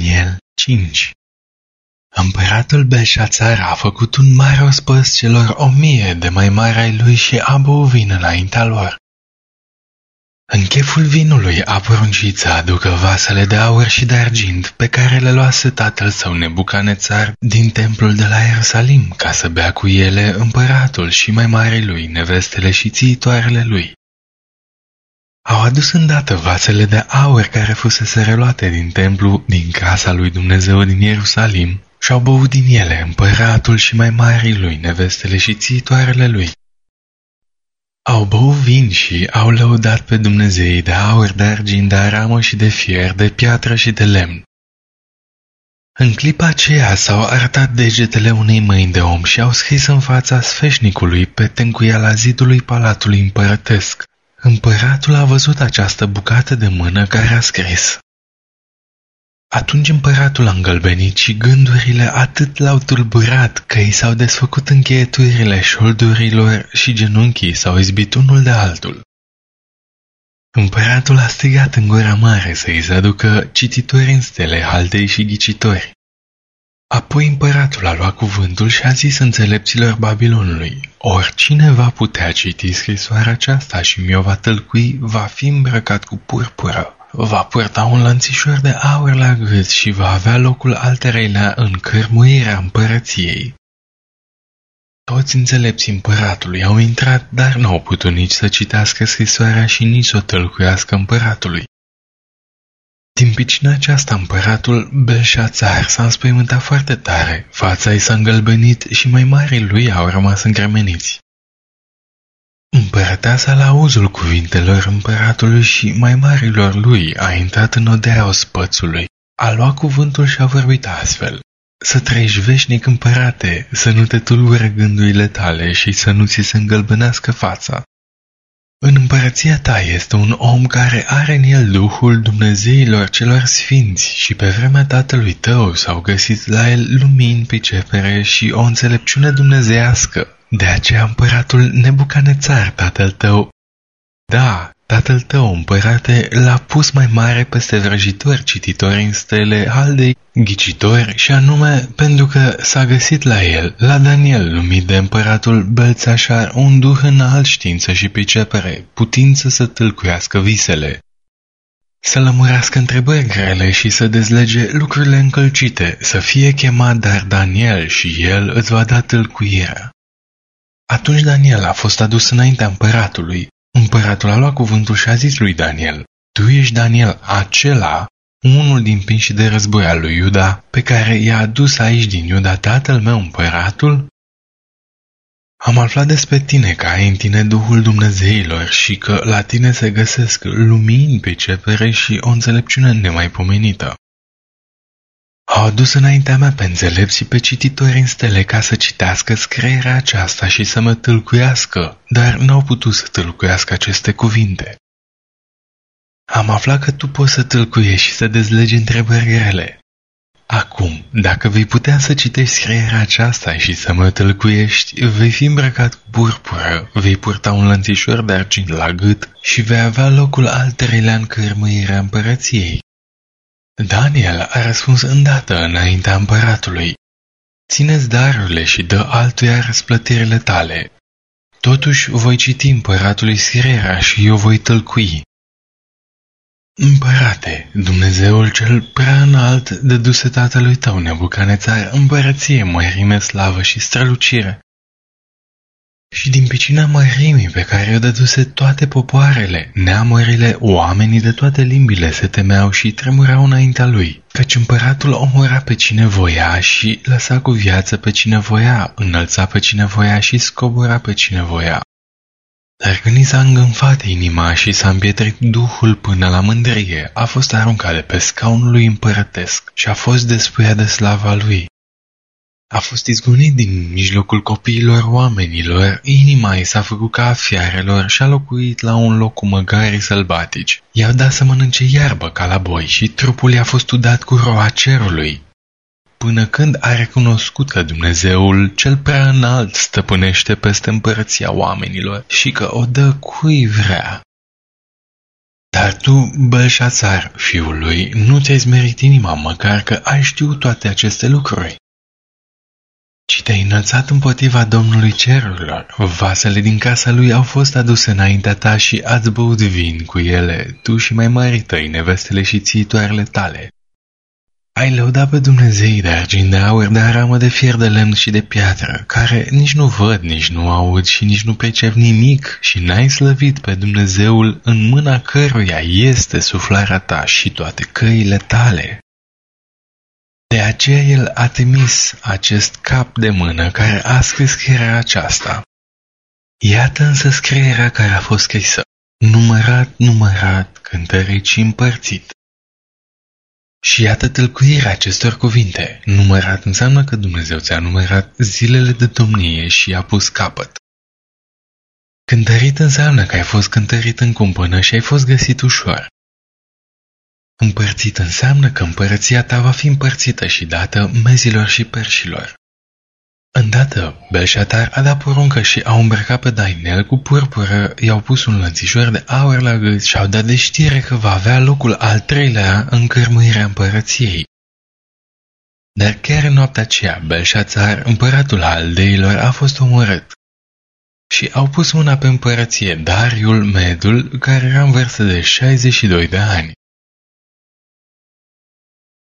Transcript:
Daniel 5 Împăratul Belșațar a făcut un mare ospăs celor o mie de mai mari ai lui și a băut vin înaintea lor. În cheful vinului a poruncit să aducă vasele de aur și de argint pe care le luase tatăl său Nebucanețar din templul de la Ierusalim ca să bea cu ele împăratul și mai mare lui, nevestele și țiitoarele lui. Au adus îndată vasele de aur care fusese reluate din templu, din casa lui Dumnezeu din Ierusalim, și au băut din ele împăratul și mai marii lui, nevestele și țiitoarele lui. Au băut vin și au lăudat pe Dumnezeii de aur, de argint, de aramă și de fier, de piatră și de lemn. În clipa aceea s-au arătat degetele unei mâini de om și au scris în fața sfeșnicului pe tencuiala zidului palatului împărătesc. Împăratul a văzut această bucată de mână care a scris. Atunci împăratul a îngălbenit și gândurile atât l-au tulburat că i s-au desfăcut încheieturile șoldurilor și genunchii s-au izbit unul de altul. Împăratul a strigat în gura mare să-i se aducă cititori în stele, haldei și ghicitori. Apoi împăratul a luat cuvântul și a zis înțelepților Babilonului, oricine va putea citi scrisoarea aceasta și mi-o va tălcui, va fi îmbrăcat cu purpură, va purta un lănțișor de aur la gât și va avea locul al treilea în cărmuirea împărăției. Toți înțelepții împăratului au intrat, dar n-au putut nici să citească scrisoarea și nici să o tălcuiască împăratului. Din picina aceasta împăratul Belșațar s-a înspăimântat foarte tare, fața i s-a îngălbenit și mai mari lui au rămas îngremeniți. Împărăteasa la auzul cuvintelor împăratului și mai marilor lui a intrat în odea ospățului, a luat cuvântul și a vorbit astfel. Să trăiești veșnic împărate, să nu te tulbure gândurile tale și să nu ți se îngălbenească fața. În împărăția ta este un om care are în el Duhul Dumnezeilor celor sfinți și pe vremea tatălui tău s-au găsit la el lumini, pricepere și o înțelepciune dumnezeiască. De aceea împăratul Nebucanețar, tatăl tău, da, tatăl tău, împărate, l-a pus mai mare peste vrăjitori cititori în stele Haldei, ghicitori, și anume pentru că s-a găsit la el, la Daniel, numit de împăratul Belțașar, un duh înalt știință și pricepere, putință să tâlcuiască visele, să lămurească întrebări grele și să dezlege lucrurile încălcite, să fie chemat dar Daniel și el îți va da tâlcuirea. Atunci Daniel a fost adus înaintea împăratului. Împăratul a luat cuvântul și a zis lui Daniel, Tu ești Daniel, acela, unul din pinșii de război al lui Iuda, pe care i-a adus aici din Iuda tatăl meu împăratul? Am aflat despre tine că ai în tine Duhul Dumnezeilor și că la tine se găsesc lumini pe cepere și o înțelepciune nemaipomenită. Au adus înaintea mea pe înțelepți și pe cititori în stele ca să citească scrierea aceasta și să mă tâlcuiască, dar n-au putut să tâlcuiască aceste cuvinte. Am aflat că tu poți să tâlcuiești și să dezlegi întrebări grele. Acum, dacă vei putea să citești scrierea aceasta și să mă tâlcuiești, vei fi îmbrăcat cu purpură, vei purta un lănțișor de argint la gât și vei avea locul al treilea în cărmâirea împărăției. Daniel a răspuns îndată înaintea împăratului. Țineți darurile și dă altuia răsplătirile tale. Totuși voi citi împăratului scrierea și eu voi tălcui. Împărate, Dumnezeul cel prea înalt dăduse tatălui tău, Nebucanețar, împărăție, mărime, slavă și strălucire. Și din picina mărimii pe care o dăduse toate popoarele, neamurile, oamenii de toate limbile se temeau și tremurau înaintea lui, căci împăratul omora pe cine voia și lăsa cu viață pe cine voia, înălța pe cine voia și scobura pe cine voia. Dar când i s-a îngânfat inima și s-a împietrit duhul până la mândrie, a fost aruncat de pe scaunul lui împărătesc și a fost despuia de slava lui. A fost izgonit din mijlocul copiilor oamenilor, inima i s-a făcut ca a fiarelor și a locuit la un loc cu măgari sălbatici. I-au dat să mănânce iarbă ca la boi și trupul i-a fost udat cu roa cerului. Până când a recunoscut că Dumnezeul cel prea înalt stăpânește peste împărăția oamenilor și că o dă cui vrea. Dar tu, Belșațar, fiul lui, nu ți-ai smerit inima, măcar că ai știut toate aceste lucruri. Ci te-ai înălțat împotriva Domnului Cerurilor. Vasele din casa lui au fost aduse înaintea ta și ați băut vin cu ele, tu și mai mari tăi, nevestele și țiitoarele tale. Ai lăudat pe Dumnezei de argint, de aur, de aramă, de fier, de lemn și de piatră, care nici nu văd, nici nu aud și nici nu percep nimic și n-ai slăvit pe Dumnezeul în mâna căruia este suflarea ta și toate căile tale. De aceea el a trimis acest cap de mână care a scris scrierea aceasta. Iată însă scrierea care a fost scrisă, numărat, numărat, cântărit și împărțit. Și iată tâlcuirea acestor cuvinte. Numărat înseamnă că Dumnezeu ți-a numărat zilele de domnie și a pus capăt. Cântărit înseamnă că ai fost cântărit în cumpănă și ai fost găsit ușor. Împărțit înseamnă că împărăția ta va fi împărțită și dată mezilor și perșilor. Îndată, Belșatar a dat poruncă și a îmbrăcat pe Dainel cu purpură, i-au pus un lănțișor de aur la gât și au dat de știre că va avea locul al treilea în cărmuirea împărăției. Dar chiar în noaptea aceea, Belșațar, împăratul aldeilor, a fost omorât. Și au pus mâna pe împărăție Dariul Medul, care era în vârstă de 62 de ani.